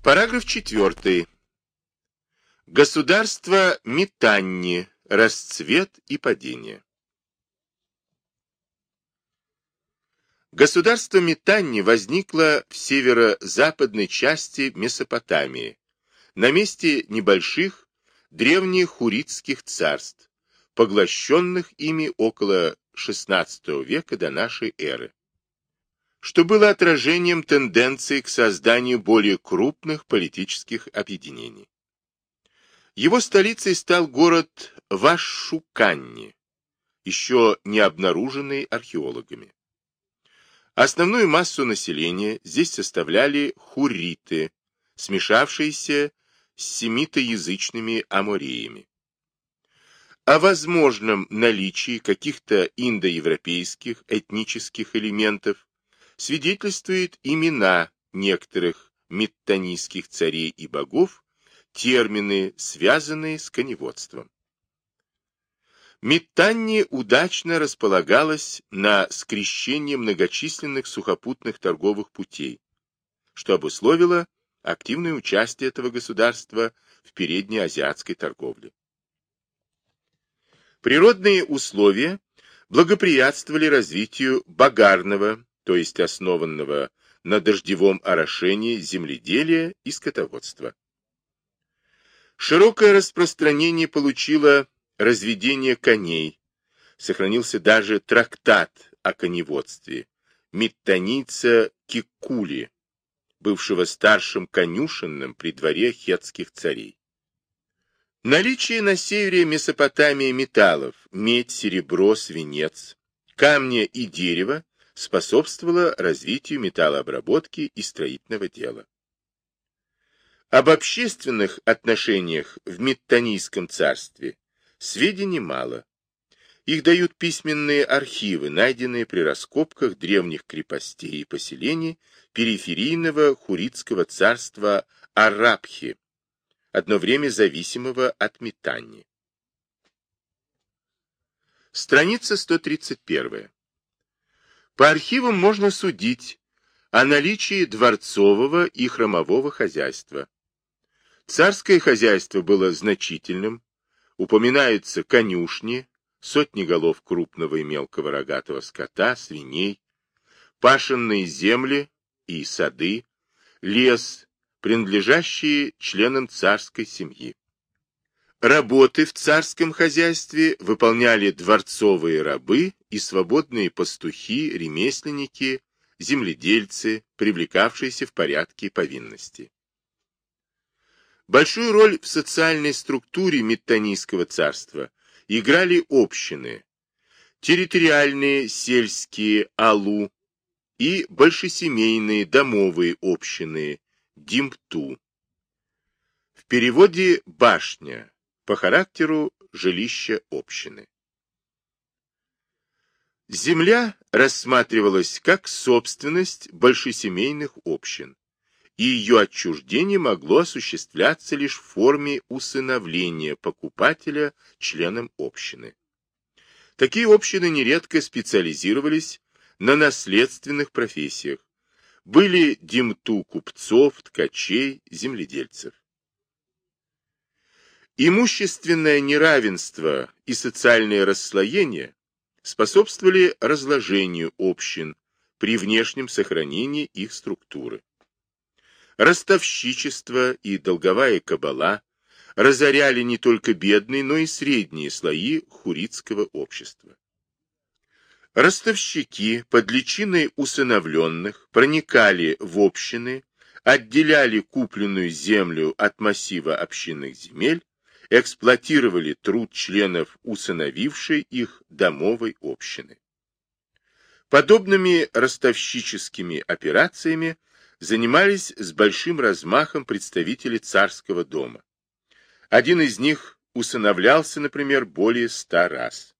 Параграф 4. Государство Митанни. Расцвет и падение. Государство Митанни возникло в северо-западной части Месопотамии, на месте небольших древних хуритских царств, поглощенных ими около XVI века до нашей эры что было отражением тенденции к созданию более крупных политических объединений. Его столицей стал город Вашуканни, еще не обнаруженный археологами. Основную массу населения здесь составляли хурриты, смешавшиеся с семитоязычными амореями. О возможном наличии каких-то индоевропейских этнических элементов свидетельствуют имена некоторых меттанийских царей и богов, термины, связанные с коневодством. Митанни удачно располагалась на скрещении многочисленных сухопутных торговых путей, что обусловило активное участие этого государства в переднеазиатской торговле. Природные условия благоприятствовали развитию багарного, то есть основанного на дождевом орошении земледелия и скотоводства. Широкое распространение получило разведение коней, сохранился даже трактат о коневодстве Миттаница Кикули, бывшего старшим конюшенным при дворе хетских царей. Наличие на севере Месопотамии металлов, медь, серебро, свинец, камня и дерева способствовало развитию металлообработки и строительного дела. Об общественных отношениях в Меттанийском царстве сведений мало. Их дают письменные архивы, найденные при раскопках древних крепостей и поселений периферийного хуритского царства Арабхи, одно время зависимого от Метанни. Страница 131. По архивам можно судить о наличии дворцового и храмового хозяйства. Царское хозяйство было значительным, упоминаются конюшни, сотни голов крупного и мелкого рогатого скота, свиней, пашенные земли и сады, лес, принадлежащие членам царской семьи. Работы в царском хозяйстве выполняли дворцовые рабы и свободные пастухи, ремесленники, земледельцы, привлекавшиеся в порядке повинности. Большую роль в социальной структуре Меттанийского царства играли общины, территориальные сельские алу и большесемейные домовые общины димпту. В переводе «башня» по характеру жилища общины. Земля рассматривалась как собственность большесемейных общин, и ее отчуждение могло осуществляться лишь в форме усыновления покупателя членам общины. Такие общины нередко специализировались на наследственных профессиях, были демту купцов, ткачей, земледельцев. Имущественное неравенство и социальное расслоение способствовали разложению общин при внешнем сохранении их структуры. Ростовщичество и долговая кабала разоряли не только бедные, но и средние слои хуритского общества. Ростовщики под личиной усыновленных проникали в общины, отделяли купленную землю от массива общинных земель эксплуатировали труд членов усыновившей их домовой общины. Подобными ростовщическими операциями занимались с большим размахом представители царского дома. Один из них усыновлялся, например, более ста раз.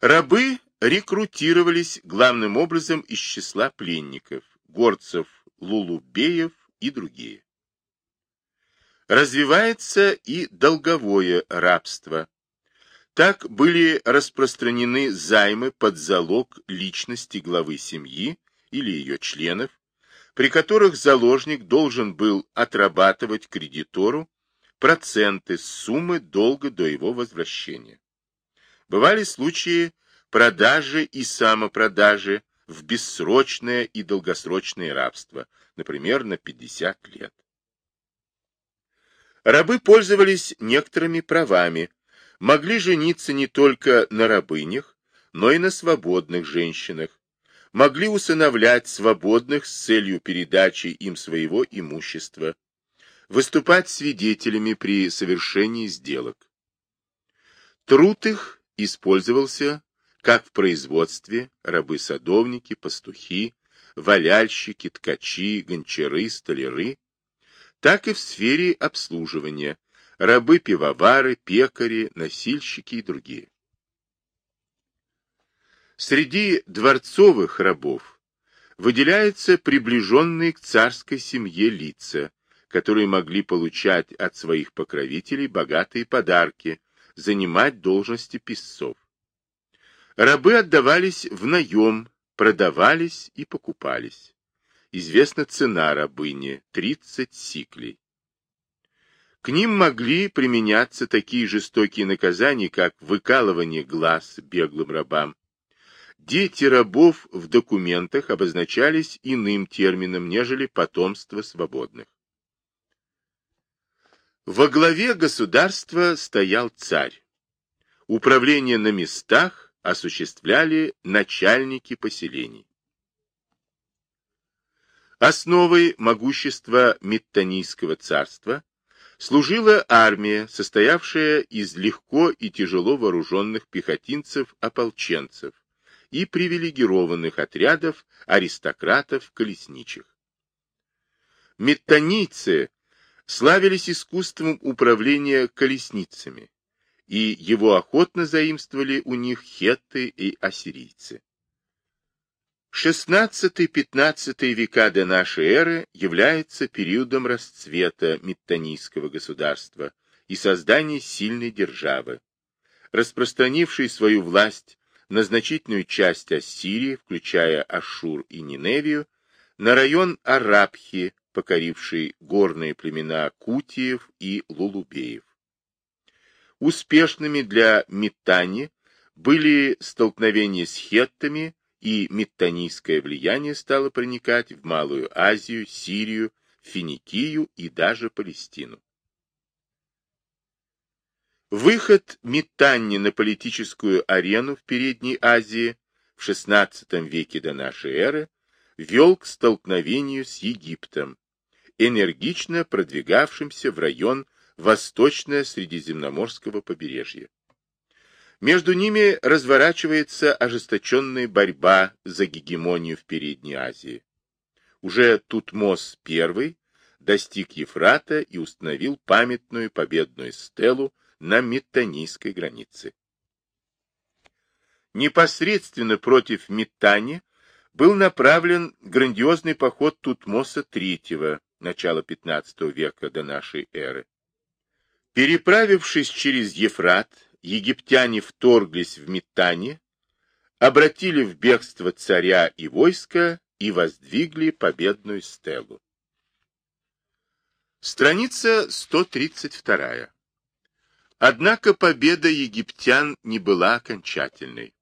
Рабы рекрутировались главным образом из числа пленников, горцев, лулубеев и другие. Развивается и долговое рабство. Так были распространены займы под залог личности главы семьи или ее членов, при которых заложник должен был отрабатывать кредитору проценты с суммы долга до его возвращения. Бывали случаи продажи и самопродажи в бессрочное и долгосрочное рабство, например, на 50 лет. Рабы пользовались некоторыми правами, могли жениться не только на рабынях, но и на свободных женщинах, могли усыновлять свободных с целью передачи им своего имущества, выступать свидетелями при совершении сделок. Труд их использовался как в производстве рабы-садовники, пастухи, валяльщики, ткачи, гончары, столяры, так и в сфере обслуживания, рабы-пивовары, пекари, носильщики и другие. Среди дворцовых рабов выделяются приближенные к царской семье лица, которые могли получать от своих покровителей богатые подарки, занимать должности писцов. Рабы отдавались в наем, продавались и покупались. Известна цена рабыни – 30 сиклей. К ним могли применяться такие жестокие наказания, как выкалывание глаз беглым рабам, Дети рабов в документах обозначались иным термином, нежели потомство свободных. Во главе государства стоял царь. Управление на местах осуществляли начальники поселений. Основой могущества Миттанийского царства служила армия, состоявшая из легко и тяжело вооруженных пехотинцев-ополченцев, и привилегированных отрядов аристократов-колесничих. Метанийцы славились искусством управления колесницами, и его охотно заимствовали у них хетты и ассирийцы. XVI-XV века до нашей эры является периодом расцвета Миттанийского государства и создания сильной державы, распространившей свою власть на значительную часть Ассирии, включая Ашур и Ниневию, на район Арабхи, покоривший горные племена Кутиев и Лулубеев. Успешными для Миттани были столкновения с хеттами, и миттанийское влияние стало проникать в Малую Азию, Сирию, Финикию и даже Палестину. Выход Митанни на политическую арену в Передней Азии в XVI веке до нашей эры вел к столкновению с Египтом, энергично продвигавшимся в район восточно-средиземноморского побережья. Между ними разворачивается ожесточенная борьба за гегемонию в Передней Азии. Уже Тутмос I достиг Ефрата и установил памятную победную стелу на Миттанийской границе. Непосредственно против Миттани был направлен грандиозный поход Тутмоса III, начала XV века до нашей эры. Переправившись через Ефрат, египтяне вторглись в Миттани, обратили в бегство царя и войска и воздвигли победную стелу. Страница 132. Однако победа египтян не была окончательной.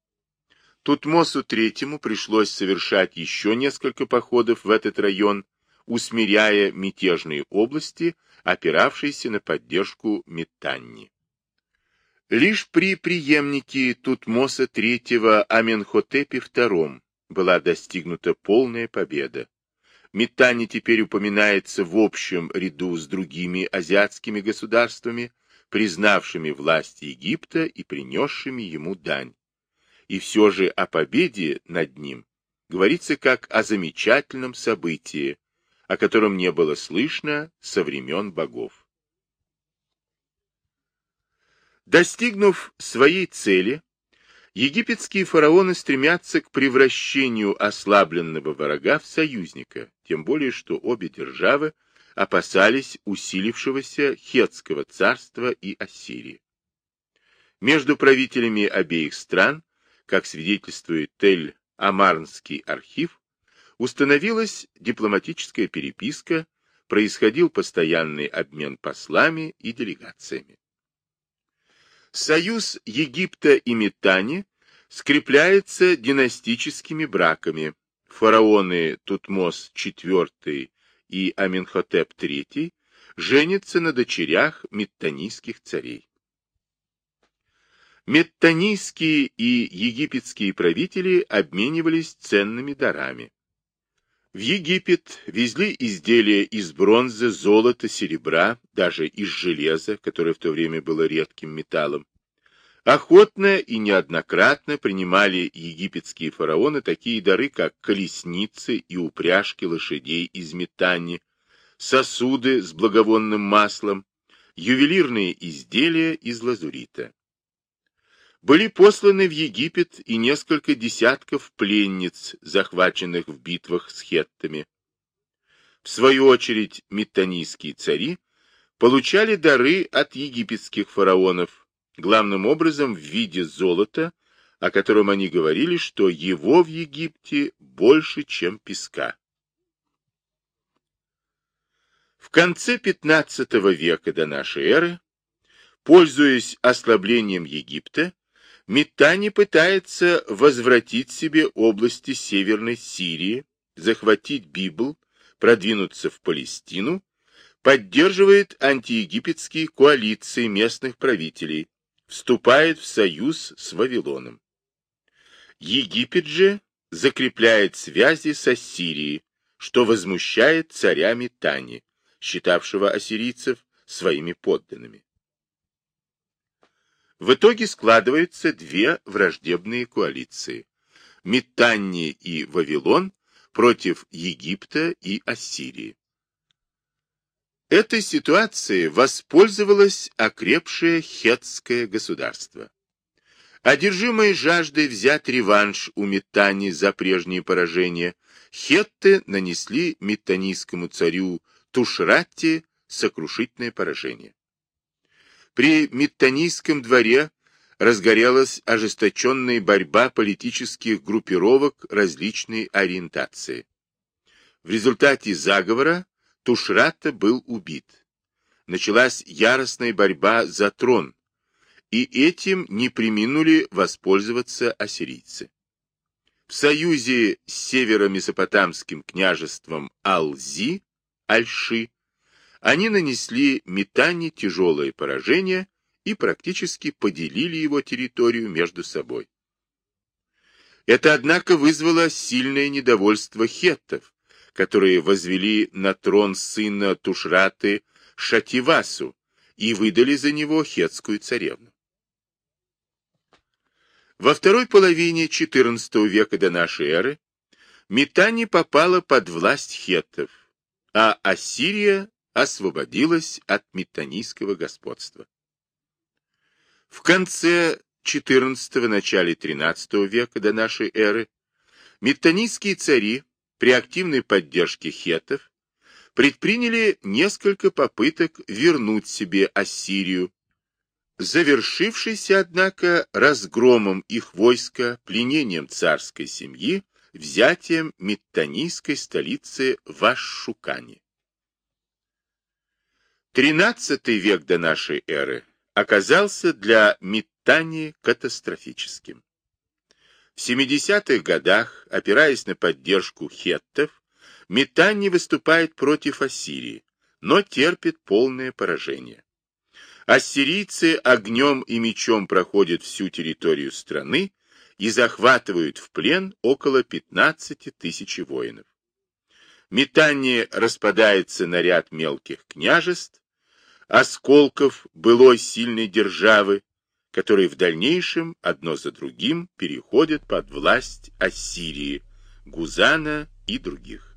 Тутмосу III пришлось совершать еще несколько походов в этот район, усмиряя мятежные области, опиравшиеся на поддержку Метанни. Лишь при преемнике Тутмоса III Аменхотепе II была достигнута полная победа. Метанни теперь упоминается в общем ряду с другими азиатскими государствами, признавшими власть Египта и принесшими ему дань. И все же о победе над ним говорится как о замечательном событии, о котором не было слышно со времен богов. Достигнув своей цели, египетские фараоны стремятся к превращению ослабленного врага в союзника, тем более что обе державы опасались усилившегося Хетского царства и Ассирии. Между правителями обеих стран, как свидетельствует Тель-Амарнский архив, Установилась дипломатическая переписка, происходил постоянный обмен послами и делегациями. Союз Египта и Метани скрепляется династическими браками. Фараоны Тутмос IV и Аменхотеп III женятся на дочерях метанийских царей. Метанийские и египетские правители обменивались ценными дарами. В Египет везли изделия из бронзы, золота, серебра, даже из железа, которое в то время было редким металлом. Охотно и неоднократно принимали египетские фараоны такие дары, как колесницы и упряжки лошадей из метани, сосуды с благовонным маслом, ювелирные изделия из лазурита были посланы в Египет и несколько десятков пленниц, захваченных в битвах с хеттами. В свою очередь, метанийские цари получали дары от египетских фараонов, главным образом в виде золота, о котором они говорили, что его в Египте больше, чем песка. В конце XV века до нашей эры, пользуясь ослаблением Египта, Митани пытается возвратить себе области Северной Сирии, захватить Библ, продвинуться в Палестину, поддерживает антиегипетские коалиции местных правителей, вступает в союз с Вавилоном. Египет же закрепляет связи с Ассирией, что возмущает царя Митани, считавшего ассирийцев своими подданными. В итоге складываются две враждебные коалиции. Митанни и Вавилон против Египта и Ассирии. Этой ситуацией воспользовалось окрепшее хетское государство. Одержимые жаждой взять реванш у Митани за прежние поражения, хетты нанесли митанийскому царю Тушратти сокрушительное поражение. При Миттанийском дворе разгорелась ожесточенная борьба политических группировок различной ориентации. В результате заговора Тушрата был убит. Началась яростная борьба за трон, и этим не приминули воспользоваться ассирийцы. В союзе с северо-месопотамским княжеством Алзи, Альши, они нанесли Метане тяжелое поражение и практически поделили его территорию между собой. Это, однако, вызвало сильное недовольство хеттов, которые возвели на трон сына Тушраты Шативасу и выдали за него хетскую царевну. Во второй половине XIV века до нашей эры Митани попала под власть хеттов, а Ассирия освободилась от метанийского господства. В конце XIV – начале XIII века до нашей эры метанийские цари при активной поддержке хетов предприняли несколько попыток вернуть себе Ассирию, завершившийся, однако, разгромом их войска, пленением царской семьи, взятием метанийской столицы Вашшукани. XIII век до нашей эры оказался для Миттани катастрофическим. В 70-х годах, опираясь на поддержку хеттов, Митани выступает против Ассирии, но терпит полное поражение. Ассирийцы огнем и мечом проходят всю территорию страны и захватывают в плен около 15 тысяч воинов. Метание распадается на ряд мелких княжеств, осколков былой сильной державы, которые в дальнейшем одно за другим переходят под власть Ассирии, Гузана и других.